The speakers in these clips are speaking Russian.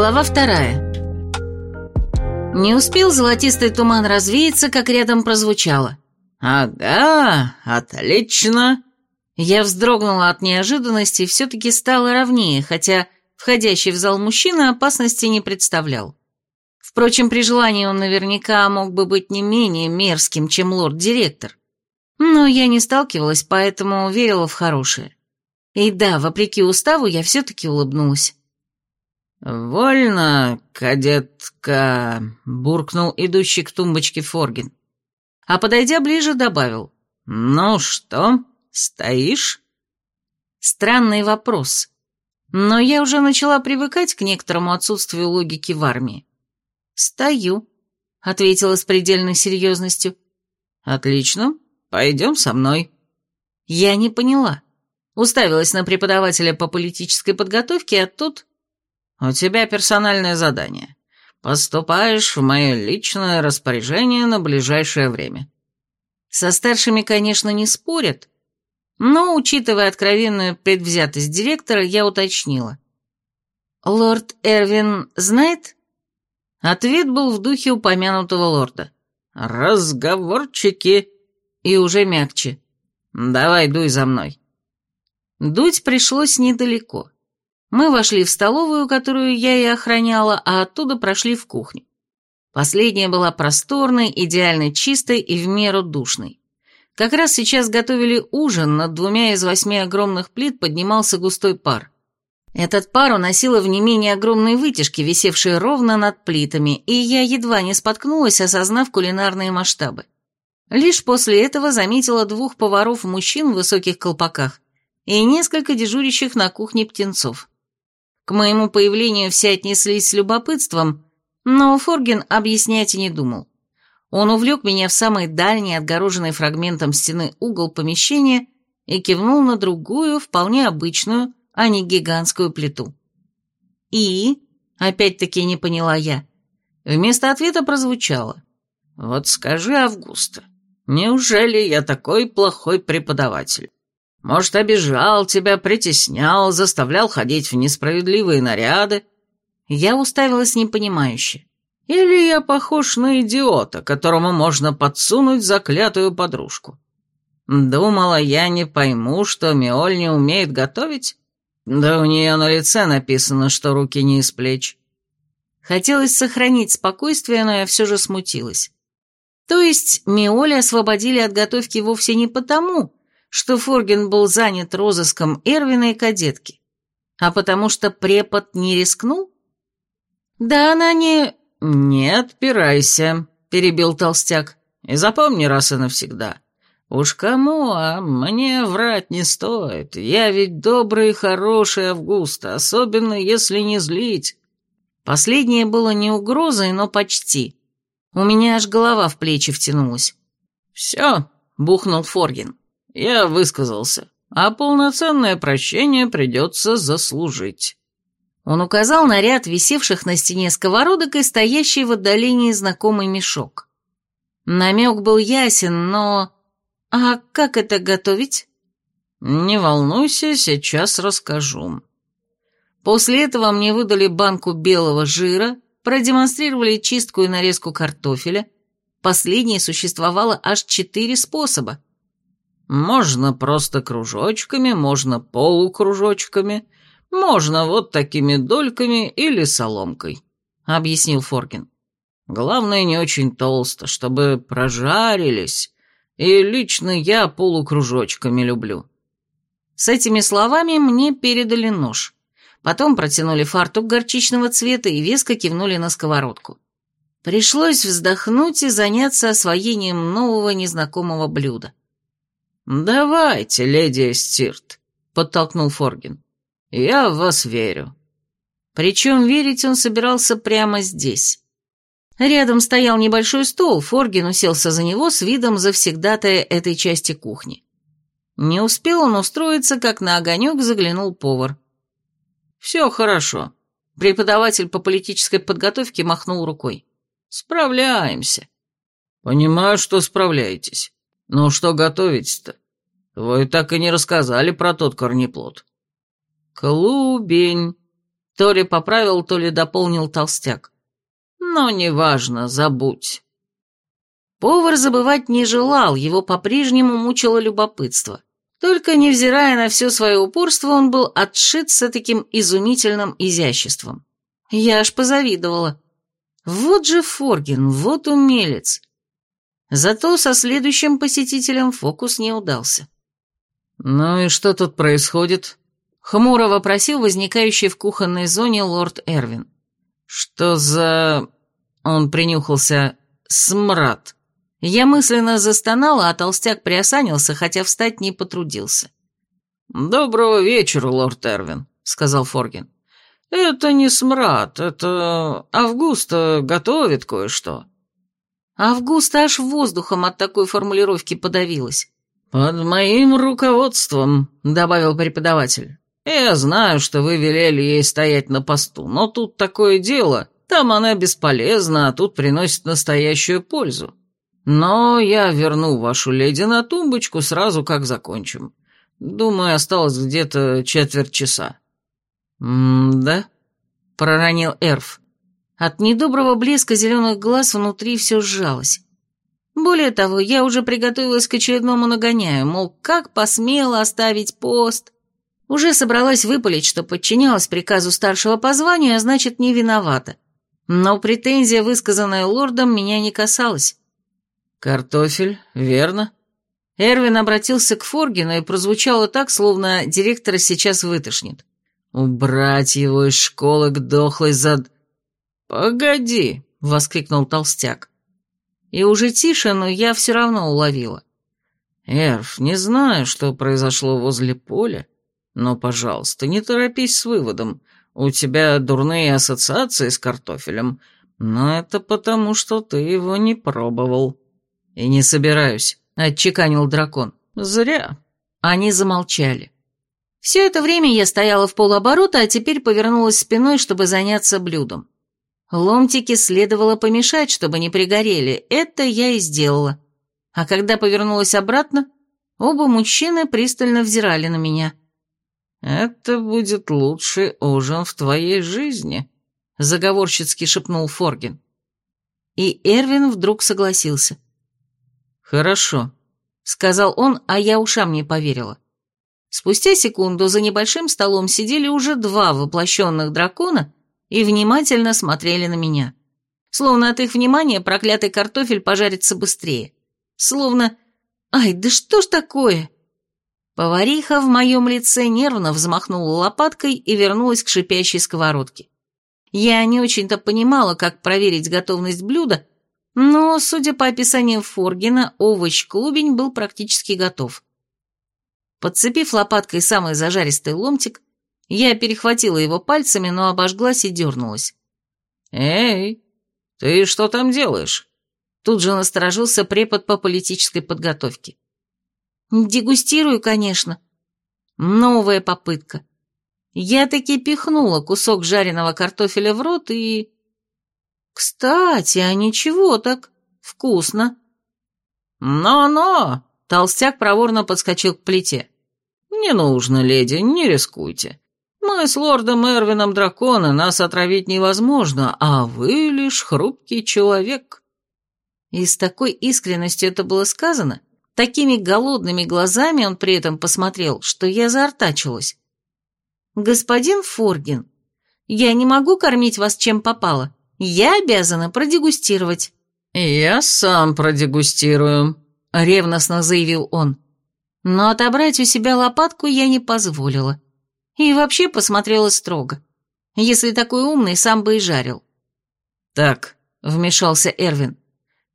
Глава вторая. Не успел золотистый туман развеяться, как рядом прозвучало. «Ага, отлично!» Я вздрогнула от неожиданности и все-таки стала ровнее, хотя входящий в зал мужчина опасности не представлял. Впрочем, при желании он наверняка мог бы быть не менее мерзким, чем лорд-директор. Но я не сталкивалась, поэтому верила в хорошее. И да, вопреки уставу, я все-таки улыбнулась. «Вольно, кадетка», — буркнул идущий к тумбочке Форгин. А подойдя ближе, добавил. «Ну что, стоишь?» Странный вопрос. Но я уже начала привыкать к некоторому отсутствию логики в армии. «Стою», — ответила с предельной серьезностью. «Отлично, пойдем со мной». Я не поняла. Уставилась на преподавателя по политической подготовке, а тут «У тебя персональное задание. Поступаешь в мое личное распоряжение на ближайшее время». Со старшими, конечно, не спорят, но, учитывая откровенную предвзятость директора, я уточнила. «Лорд Эрвин знает?» Ответ был в духе упомянутого лорда. «Разговорчики!» И уже мягче. «Давай, дуй за мной». Дуть пришлось недалеко. Мы вошли в столовую, которую я и охраняла, а оттуда прошли в кухню. Последняя была просторной, идеально чистой и в меру душной. Как раз сейчас готовили ужин, над двумя из восьми огромных плит поднимался густой пар. Этот пар уносило в не менее огромной вытяжке, висевшей ровно над плитами, и я едва не споткнулась, осознав кулинарные масштабы. Лишь после этого заметила двух поваров-мужчин в высоких колпаках и несколько дежурящих на кухне птенцов. К моему появлению все отнеслись с любопытством, но Форгин объяснять и не думал. Он увлек меня в самый дальний, отгороженный фрагментом стены угол помещения и кивнул на другую, вполне обычную, а не гигантскую плиту. «И?» — опять-таки не поняла я. Вместо ответа прозвучало. «Вот скажи, Августа, неужели я такой плохой преподаватель? Может, обижал тебя, притеснял, заставлял ходить в несправедливые наряды?» Я уставилась непонимающе. «Или я похож на идиота, которому можно подсунуть заклятую подружку? Думала, я не пойму, что Миоль не умеет готовить? Да у нее на лице написано, что руки не из плеч». Хотелось сохранить спокойствие, но я все же смутилась. То есть Миоли освободили от готовки вовсе не потому, что Форген был занят розыском Эрвина и кадетки, а потому что препод не рискнул? Да она не... «Не отпирайся», — перебил толстяк, — «и запомни раз и навсегда. Уж кому, а мне врать не стоит. Я ведь добрый и хороший Августа, особенно если не злить». Последнее было не угрозой, но почти. У меня аж голова в плечи втянулась. «Все», — бухнул Форгин. Я высказался, а полноценное прощение придется заслужить. Он указал на ряд висевших на стене сковородок и стоящий в отдалении знакомый мешок. Намек был ясен, но... А как это готовить? Не волнуйся, сейчас расскажу. После этого мне выдали банку белого жира, продемонстрировали чистку и нарезку картофеля. Последнее существовало аж четыре способа. Можно просто кружочками, можно полукружочками, можно вот такими дольками или соломкой», — объяснил Форкин. «Главное, не очень толсто, чтобы прожарились, и лично я полукружочками люблю». С этими словами мне передали нож. Потом протянули фартук горчичного цвета и веско кивнули на сковородку. Пришлось вздохнуть и заняться освоением нового незнакомого блюда. «Давайте, леди Стирт», — подтолкнул Форгин. «Я в вас верю». Причем верить он собирался прямо здесь. Рядом стоял небольшой стол, Форгин уселся за него с видом завсегдатая этой части кухни. Не успел он устроиться, как на огонек заглянул повар. «Все хорошо», — преподаватель по политической подготовке махнул рукой. «Справляемся». «Понимаю, что справляетесь. Но что готовить-то? Вы так и не рассказали про тот корнеплод. Клубень. То ли поправил, то ли дополнил толстяк. Но неважно, забудь. Повар забывать не желал, его по-прежнему мучило любопытство. Только, невзирая на все свое упорство, он был отшит с таким изумительным изяществом. Я аж позавидовала. Вот же Форгин, вот умелец. Зато со следующим посетителем фокус не удался. «Ну и что тут происходит?» — хмуро вопросил возникающий в кухонной зоне лорд Эрвин. «Что за...» — он принюхался. «Смрад». Я мысленно застонала, а толстяк приосанился, хотя встать не потрудился. «Доброго вечера, лорд Эрвин», — сказал Форгин. «Это не смрад, это Августа готовит кое-что». Августа аж воздухом от такой формулировки подавилась. «Под моим руководством», — добавил преподаватель. «Я знаю, что вы велели ей стоять на посту, но тут такое дело. Там она бесполезна, а тут приносит настоящую пользу. Но я верну вашу леди на тумбочку сразу, как закончим. Думаю, осталось где-то четверть часа». «М-да?» — проронил Эрф. От недоброго блеска зеленых глаз внутри все сжалось. Более того, я уже приготовилась к очередному нагоняю, мол, как посмела оставить пост. Уже собралась выпалить, что подчинялась приказу старшего по званию, а значит, не виновата. Но претензия, высказанная лордом, меня не касалась. «Картофель, верно?» Эрвин обратился к Форгину и прозвучало так, словно директора сейчас вытошнит. «Убрать его из школы к дохлой зад...» «Погоди!» — воскликнул толстяк. И уже тише, но я все равно уловила. «Эрф, не знаю, что произошло возле поля, но, пожалуйста, не торопись с выводом. У тебя дурные ассоциации с картофелем, но это потому, что ты его не пробовал». «И не собираюсь», — отчеканил дракон. «Зря». Они замолчали. Все это время я стояла в полоборота, а теперь повернулась спиной, чтобы заняться блюдом. Ломтики следовало помешать, чтобы не пригорели. Это я и сделала. А когда повернулась обратно, оба мужчины пристально взирали на меня. «Это будет лучший ужин в твоей жизни», — заговорщицки шепнул Форгин. И Эрвин вдруг согласился. «Хорошо», — сказал он, а я ушам не поверила. Спустя секунду за небольшим столом сидели уже два воплощенных дракона и внимательно смотрели на меня. Словно от их внимания проклятый картофель пожарится быстрее. Словно... Ай, да что ж такое? Повариха в моем лице нервно взмахнула лопаткой и вернулась к шипящей сковородке. Я не очень-то понимала, как проверить готовность блюда, но, судя по описанию Форгина, овощ-клубень был практически готов. Подцепив лопаткой самый зажаристый ломтик, я перехватила его пальцами, но обожглась и дернулась. «Эй, ты что там делаешь?» Тут же насторожился препод по политической подготовке. «Дегустирую, конечно». Новая попытка. Я таки пихнула кусок жареного картофеля в рот и... Кстати, а ничего так. Вкусно. «Но-но!» — толстяк проворно подскочил к плите. «Не нужно, леди, не рискуйте. Мы с лордом Эрвином дракона, нас отравить невозможно, а вы лишь хрупкий человек». И с такой искренностью это было сказано, такими голодными глазами он при этом посмотрел, что я заортачилась. «Господин Форгин, я не могу кормить вас чем попало. Я обязана продегустировать». «Я сам продегустирую», — ревностно заявил он. Но отобрать у себя лопатку я не позволила. И вообще посмотрела строго. Если такой умный, сам бы и жарил. «Так», — вмешался Эрвин.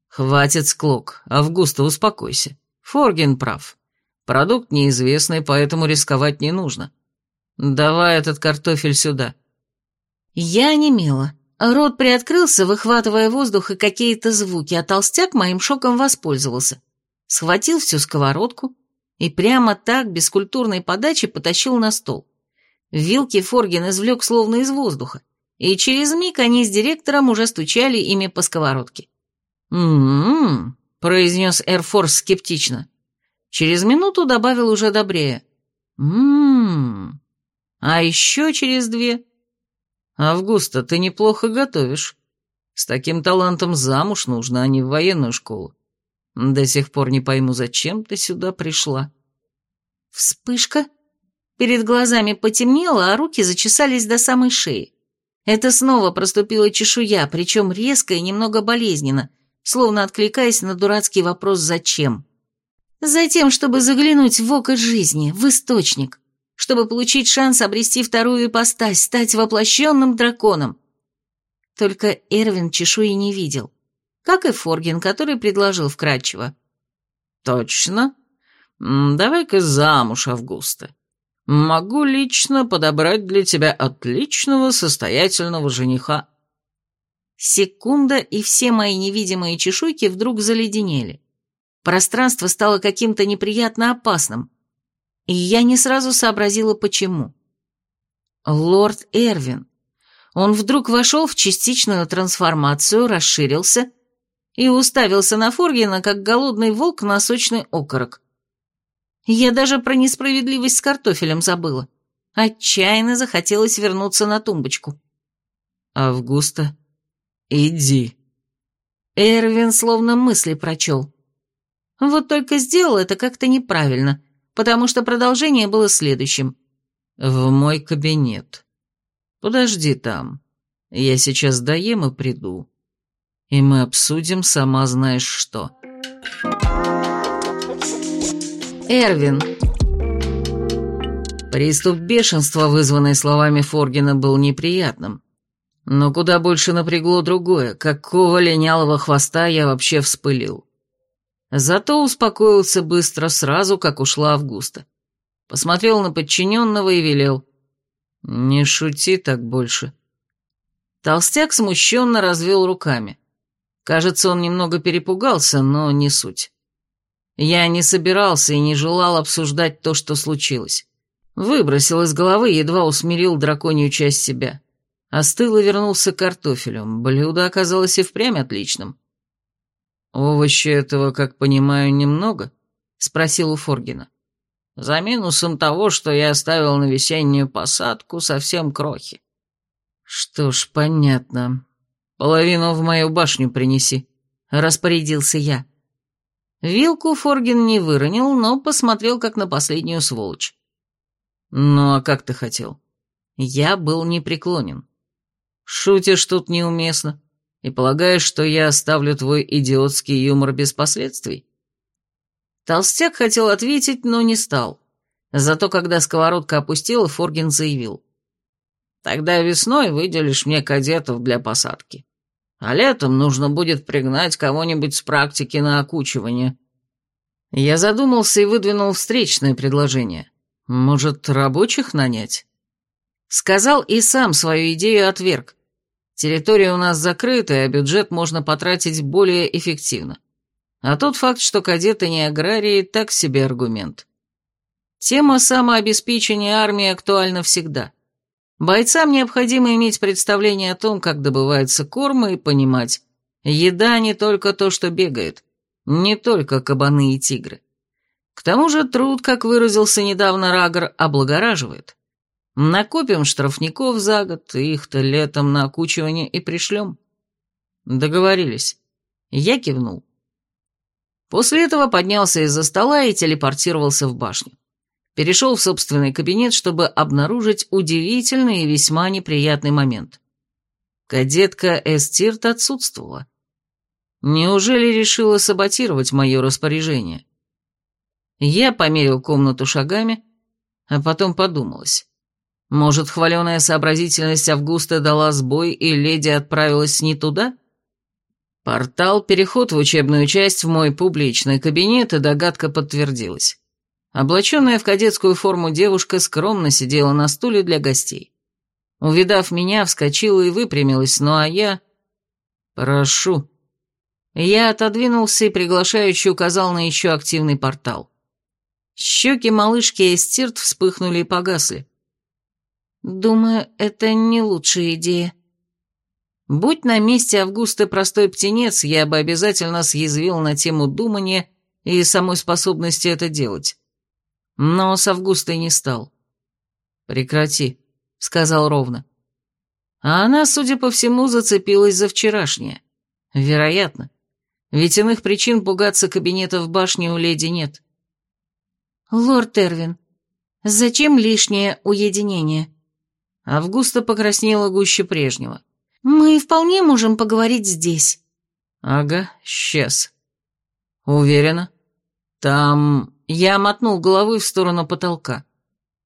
«Хватит склок. Августа, успокойся. Форгин прав. Продукт неизвестный, поэтому рисковать не нужно. Давай этот картофель сюда». Я немела. Рот приоткрылся, выхватывая воздух и какие-то звуки, а толстяк моим шоком воспользовался. Схватил всю сковородку и прямо так, без культурной подачи, потащил на стол. Вилки Форгин извлек словно из воздуха, и через миг они с директором уже стучали ими по сковородке. «М-м-м», произнес Эрфорс скептично. Через минуту добавил уже добрее. «М-м-м». А еще через две... «Августа, ты неплохо готовишь. С таким талантом замуж нужно, а не в военную школу. До сих пор не пойму, зачем ты сюда пришла». Вспышка. Перед глазами потемнело, а руки зачесались до самой шеи. Это снова проступила чешуя, причем резко и немного болезненно, словно откликаясь на дурацкий вопрос «зачем?». Затем, чтобы заглянуть в око жизни, в источник, чтобы получить шанс обрести вторую ипостась, стать воплощенным драконом. Только Эрвин чешуи не видел, как и Форгин, который предложил вкратчиво. «Точно? Давай-ка замуж, Августа. Могу лично подобрать для тебя отличного состоятельного жениха». Секунда, и все мои невидимые чешуйки вдруг заледенели. Пространство стало каким-то неприятно опасным, и я не сразу сообразила, почему. Лорд Эрвин. Он вдруг вошел в частичную трансформацию, расширился и уставился на Форгина, как голодный волк на сочный окорок. Я даже про несправедливость с картофелем забыла. Отчаянно захотелось вернуться на тумбочку. «Августа, иди». Эрвин словно мысли прочел. Вот только сделал это как-то неправильно, потому что продолжение было следующим. «В мой кабинет. Подожди там. Я сейчас доем и приду. И мы обсудим сама знаешь что». Эрвин. Приступ бешенства, вызванный словами Форгина, был неприятным. Но куда больше напрягло другое, какого линялого хвоста я вообще вспылил. Зато успокоился быстро, сразу, как ушла Августа. Посмотрел на подчиненного и велел. «Не шути так больше». Толстяк смущенно развел руками. Кажется, он немного перепугался, но не суть. Я не собирался и не желал обсуждать то, что случилось. Выбросил из головы, едва усмирил драконью часть себя. Остыл и вернулся к картофелю. Блюдо оказалось и впрямь отличным. «Овощи этого, как понимаю, немного?» — спросил у Форгина. «За минусом того, что я оставил на весеннюю посадку, совсем крохи». «Что ж, понятно. Половину в мою башню принеси», — распорядился я. Вилку Форгин не выронил, но посмотрел как на последнюю сволочь. «Ну а как ты хотел?» Я был непреклонен. «Шутишь тут неуместно и полагаешь, что я оставлю твой идиотский юмор без последствий?» Толстяк хотел ответить, но не стал. Зато когда сковородка опустила, Форгин заявил. «Тогда весной выделишь мне кадетов для посадки а летом нужно будет пригнать кого-нибудь с практики на окучивание. Я задумался и выдвинул встречное предложение. Может, рабочих нанять? Сказал и сам свою идею отверг. Территория у нас закрытая, а бюджет можно потратить более эффективно. А тот факт, что кадеты не аграрии, так себе аргумент. Тема самообеспечения армии актуальна всегда. Бойцам необходимо иметь представление о том, как добывается корм, и понимать, еда не только то, что бегает, не только кабаны и тигры. К тому же труд, как выразился недавно Рагор, облагораживает. Накопим штрафников за год, их-то летом на окучивание и пришлем. Договорились. Я кивнул. После этого поднялся из-за стола и телепортировался в башню перешел в собственный кабинет, чтобы обнаружить удивительный и весьма неприятный момент. Кадетка Эстирт отсутствовала. Неужели решила саботировать мое распоряжение? Я померил комнату шагами, а потом подумалось. Может, хваленая сообразительность Августа дала сбой, и леди отправилась не туда? Портал, переход в учебную часть в мой публичный кабинет, и догадка подтвердилась. Облаченная в кадетскую форму девушка скромно сидела на стуле для гостей. Увидав меня, вскочила и выпрямилась, ну а я... «Прошу». Я отодвинулся и приглашающе указал на еще активный портал. Щеки малышки Эстирт вспыхнули и погасли. «Думаю, это не лучшая идея». Будь на месте Августы простой птенец, я бы обязательно съязвил на тему думания и самой способности это делать. Но с Августой не стал. «Прекрати», — сказал ровно. А она, судя по всему, зацепилась за вчерашнее. Вероятно. Ведь иных причин пугаться кабинета в башне у леди нет. «Лорд Эрвин, зачем лишнее уединение?» Августа покраснела гуще прежнего. «Мы вполне можем поговорить здесь». «Ага, сейчас». «Уверена?» «Там...» Я мотнул головой в сторону потолка.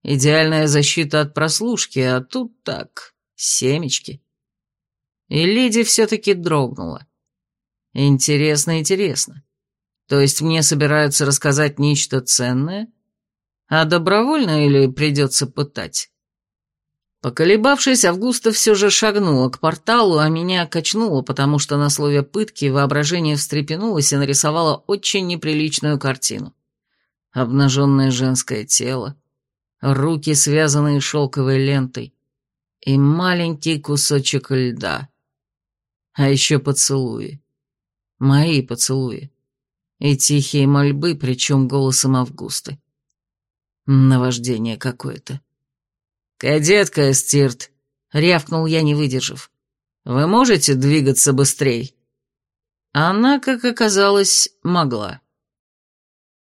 «Идеальная защита от прослушки, а тут так, семечки». И леди все-таки дрогнула. «Интересно, интересно. То есть мне собираются рассказать нечто ценное? А добровольно или придется пытать?» Поколебавшись, Августа все же шагнула к порталу, а меня качнуло, потому что на слове «пытки» воображение встрепенулось и нарисовало очень неприличную картину. Обнаженное женское тело, руки, связанные шелковой лентой, и маленький кусочек льда. А еще поцелуи. Мои поцелуи. И тихие мольбы, причем голосом Августы. Наваждение какое-то. «Кадетка Эстирт», — рявкнул я, не выдержав, — «вы можете двигаться быстрей?» Она, как оказалось, могла.